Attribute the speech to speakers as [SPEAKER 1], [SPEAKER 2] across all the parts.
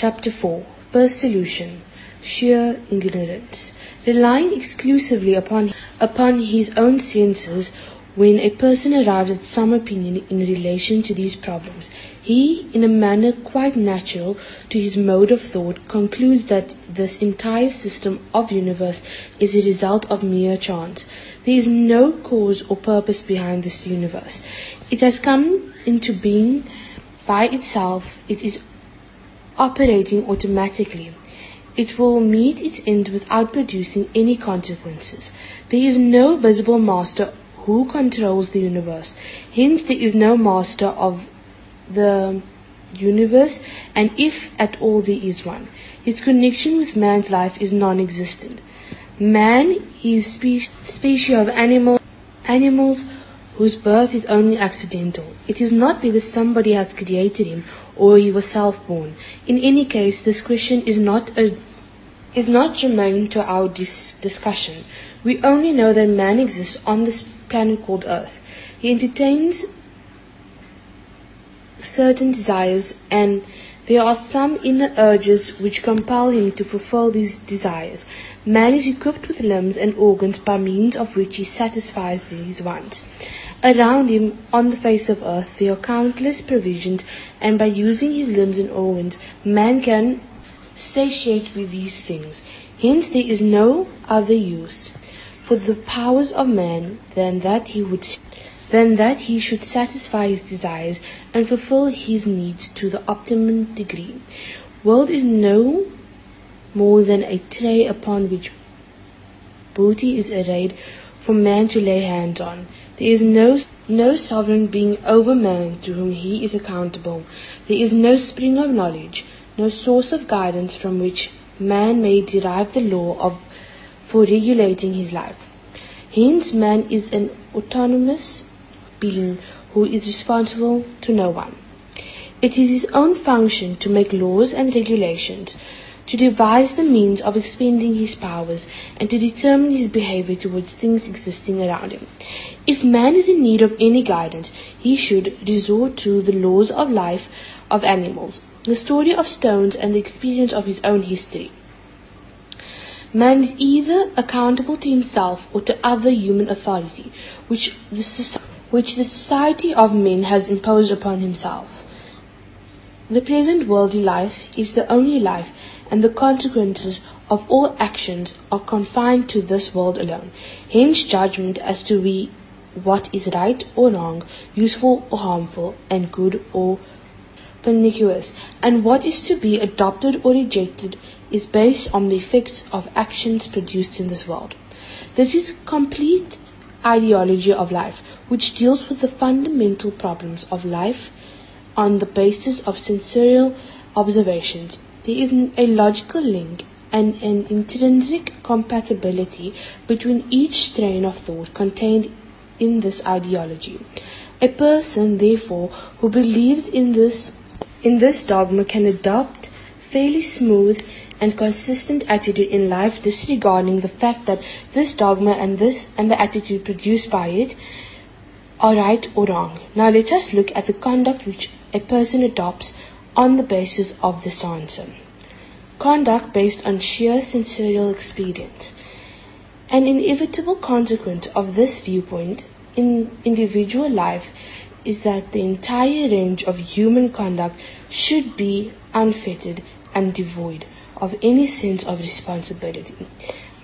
[SPEAKER 1] Chapter 4 First Solution Sheer Ignorance. Relying exclusively upon, upon his own senses, when a person arrives at some opinion in relation to these problems, he, in a manner quite natural to his mode of thought, concludes that this entire system of universe is a result of mere chance. There is no cause or purpose behind this universe. It has come into being by itself. It is operating automatically. It will meet its end without producing any consequences. There is no visible master who controls the universe. Hence, there is no master of the universe, and if at all there is one. His connection with man's life is non-existent. Man is spe- species of animal, animals whose birth is only accidental. It is not because somebody has created him or he was self-born. In any case, this question is not a, is not germane to our dis- discussion. We only know that man exists on this planet called Earth. He entertains certain desires and there are some inner urges which compel him to fulfill these desires. Man is equipped with limbs and organs by means of which he satisfies these wants. Around him, on the face of earth, there are countless provisions, and by using his limbs and organs, man can satiate with these things. Hence there is no other use for the powers of man than that he would than that he should satisfy his desires and fulfill his needs to the optimum degree. World is no more than a tray upon which booty is arrayed for man to lay hands on. There is no, no sovereign being over man to whom he is accountable. There is no spring of knowledge, no source of guidance from which man may derive the law of for regulating his life. Hence man is an autonomous being who is responsible to no one. It is his own function to make laws and regulations, to devise the means of expending his powers, and to determine his behavior towards things existing around him. If man is in need of any guidance, he should resort to the laws of life of animals, the story of stones, and the experience of his own history. Man is either accountable to himself or to other human authority, which the, which the society of men has imposed upon himself. The present worldly life is the only life, and the consequences of all actions are confined to this world alone. Hence judgment as to be what is right or wrong, useful or harmful, and good or pernicious, and what is to be adopted or rejected is based on the effects of actions produced in this world. This is complete ideology of life, which deals with the fundamental problems of life on the basis of sensorial observations. There is a logical link and an intrinsic compatibility between each strain of thought contained in this ideology. A person, therefore, who believes in this in this dogma can adopt fairly smooth and consistent attitude in life disregarding the fact that this dogma and this and the attitude produced by it are right or wrong. Now let us look at the conduct which a person adopts on the basis of this answer. Conduct based on sheer sensorial experience. An inevitable consequence of this viewpoint in individual life is that the entire range of human conduct should be unfettered and devoid of any sense of responsibility.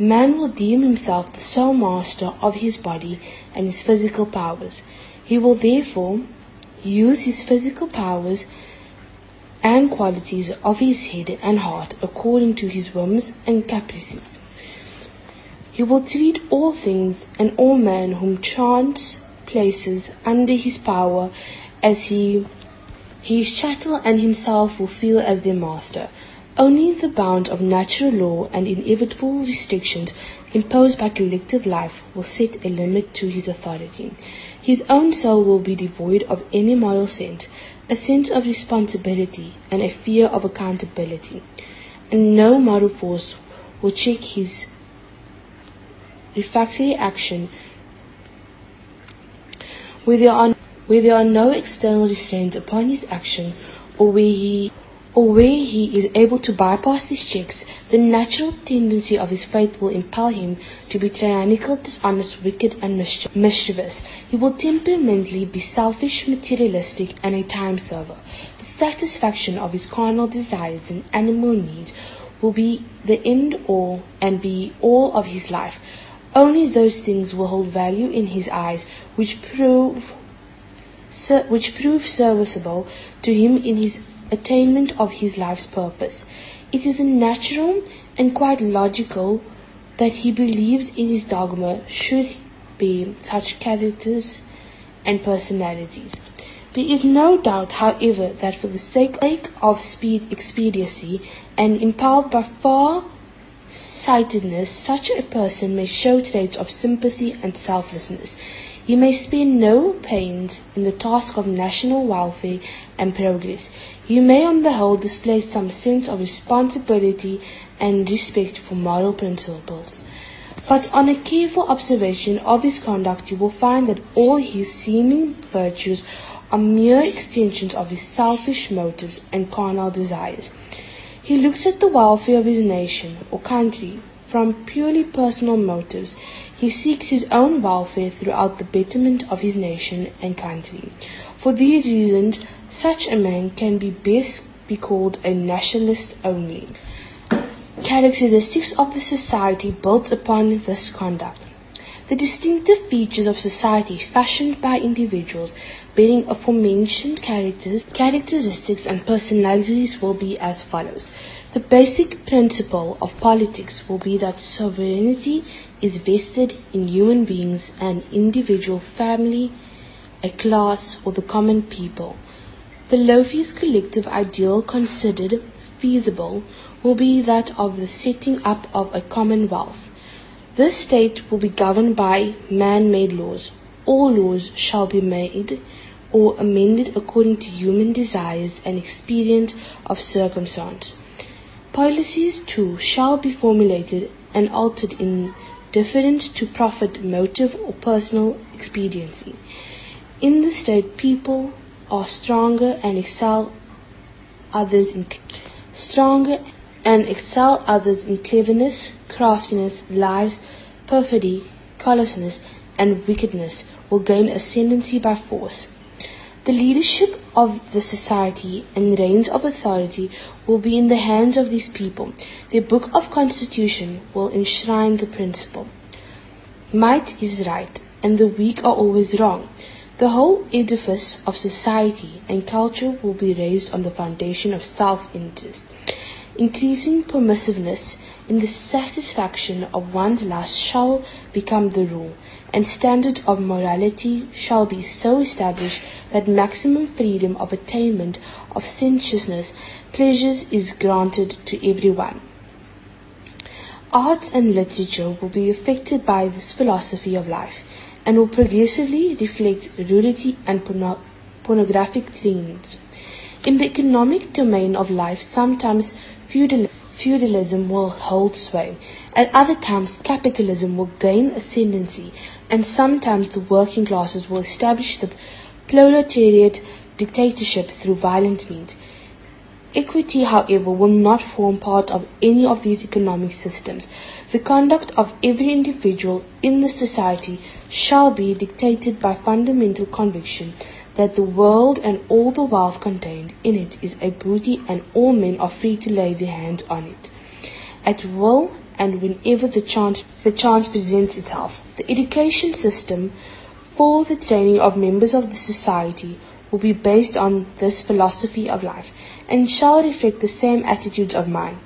[SPEAKER 1] Man will deem himself the sole master of his body and his physical powers. He will therefore use his physical powers and qualities of his head and heart according to his whims and caprices. He will treat all things and all men whom chance places under his power as he his chattel and himself will feel as their master. Only the bound of natural law and inevitable restrictions imposed by collective life will set a limit to his authority. His own soul will be devoid of any moral sense, a sense of responsibility, and a fear of accountability. And no moral force will check his refractory action where there are, where there are no external restraints upon his action or where he or where he is able to bypass these checks, the natural tendency of his faith will impel him to be tyrannical, dishonest, wicked, and mischievous. He will temperamentally be selfish, materialistic, and a time server. The satisfaction of his carnal desires and animal needs will be the end all and be all of his life. Only those things will hold value in his eyes which prove which prove serviceable to him in his attainment of his life's purpose. It is natural and quite logical that he believes in his dogma should be such characters and personalities. There is no doubt, however, that for the sake of speed expediency and impelled by far sightedness, such a person may show traits of sympathy and selflessness. He may spare no pains in the task of national welfare and progress. He may on the whole display some sense of responsibility and respect for moral principles. But on a careful observation of his conduct you will find that all his seeming virtues are mere extensions of his selfish motives and carnal desires. He looks at the welfare of his nation or country from purely personal motives. He seeks his own welfare throughout the betterment of his nation and country. For these reasons, such a man can be best be called a nationalist only. Characteristics of the society built upon this conduct. The distinctive features of society fashioned by individuals bearing aforementioned characters, characteristics and personalities will be as follows. The basic principle of politics will be that sovereignty is vested in human beings, an individual family, a class, or the common people. The lowest collective ideal considered feasible will be that of the setting up of a commonwealth. This state will be governed by man-made laws. All laws shall be made or amended according to human desires and experience of circumstance. Policies, too, shall be formulated and altered in deference to profit motive or personal expediency. In the state, people are stronger and excel others in stronger and excel others in cleverness, craftiness, lies, perfidy, callousness, and wickedness will gain ascendancy by force. The leadership of the society and reins of authority will be in the hands of these people. Their book of constitution will enshrine the principle. Might is right, and the weak are always wrong. The whole edifice of society and culture will be raised on the foundation of self-interest. Increasing permissiveness in the satisfaction of one's lust shall become the rule, and standard of morality shall be so established that maximum freedom of attainment of sensuousness pleasures is granted to everyone. Art and literature will be affected by this philosophy of life and will progressively reflect rudity and porno pornographic trends. In the economic domain of life, sometimes feudal feudalism will hold sway. At other times, capitalism will gain ascendancy, and sometimes the working classes will establish the proletariat dictatorship through violent means. Equity, however, will not form part of any of these economic systems. The conduct of every individual in the society shall be dictated by fundamental conviction that the world and all the wealth contained in it is a booty and all men are free to lay their hand on it at will and whenever the chance, the chance presents itself. The education system for the training of members of the society will be based on this philosophy of life and shall reflect the same attitudes of mind.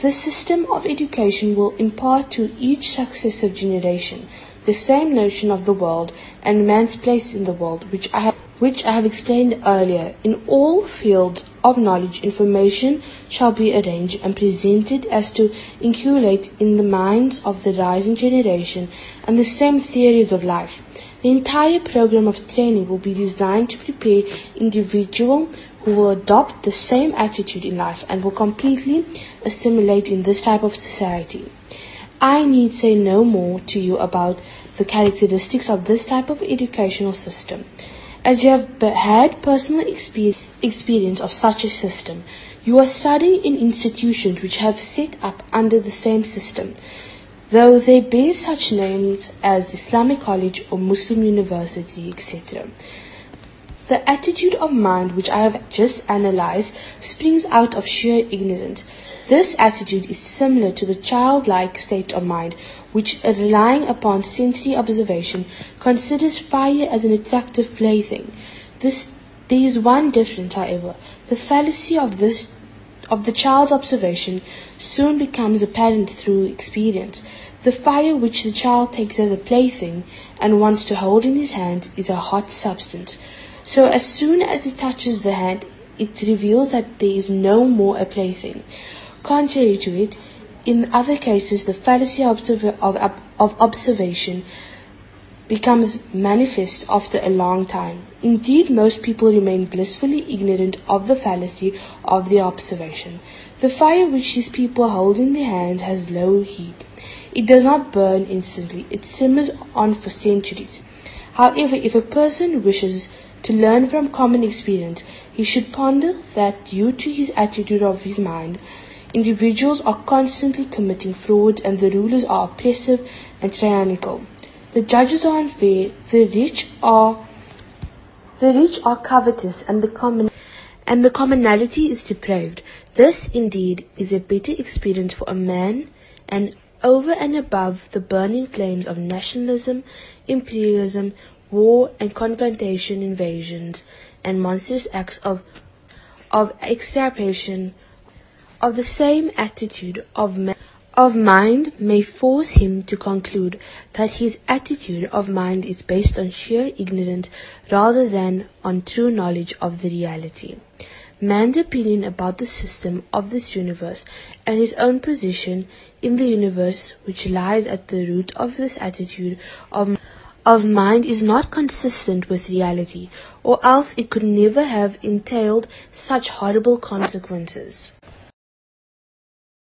[SPEAKER 1] The system of education will impart to each successive generation the same notion of the world and man's place in the world which I have which I have explained earlier. In all fields of knowledge, information shall be arranged and presented as to inculcate in the minds of the rising generation and the same theories of life. The entire program of training will be designed to prepare individuals who will adopt the same attitude in life and will completely assimilate in this type of society. I need say no more to you about the characteristics of this type of educational system. As you have had personal experience of such a system, You are studying in institutions which have set up under the same system, though they bear such names as Islamic College or Muslim University, etc. The attitude of mind which I have just analyzed springs out of sheer ignorance. This attitude is similar to the childlike state of mind which, uh, relying upon sensory observation, considers fire as an attractive plaything. This, there is one difference, however. The fallacy of this of the child's observation soon becomes apparent through experience. The fire which the child takes as a plaything and wants to hold in his hand is a hot substance. So as soon as it touches the hand, it reveals that there is no more a plaything. Contrary to it, in other cases, the fallacy of, of, observation becomes manifest after a long time. Indeed, most people remain blissfully ignorant of the fallacy of their observation. The fire which these people hold in their hands has low heat. It does not burn instantly, it simmers on for centuries. However, if a person wishes to learn from common experience, he should ponder that due to his attitude of his mind, individuals are constantly committing fraud and the rulers are oppressive and tyrannical. The judges are unfair, the rich are the rich are covetous and the common and the commonality is depraved. This indeed is a bitter experience for a man and over and above the burning flames of nationalism, imperialism, war and confrontation invasions, and monstrous acts of, of extirpation of the same attitude of, mind may force him to conclude that his attitude of mind is based on sheer ignorance rather than on true knowledge of the reality. Man's opinion about the system of this universe and his own position in the universe which lies at the root of this attitude of of mind is not consistent with reality, or else it could never have entailed such horrible consequences.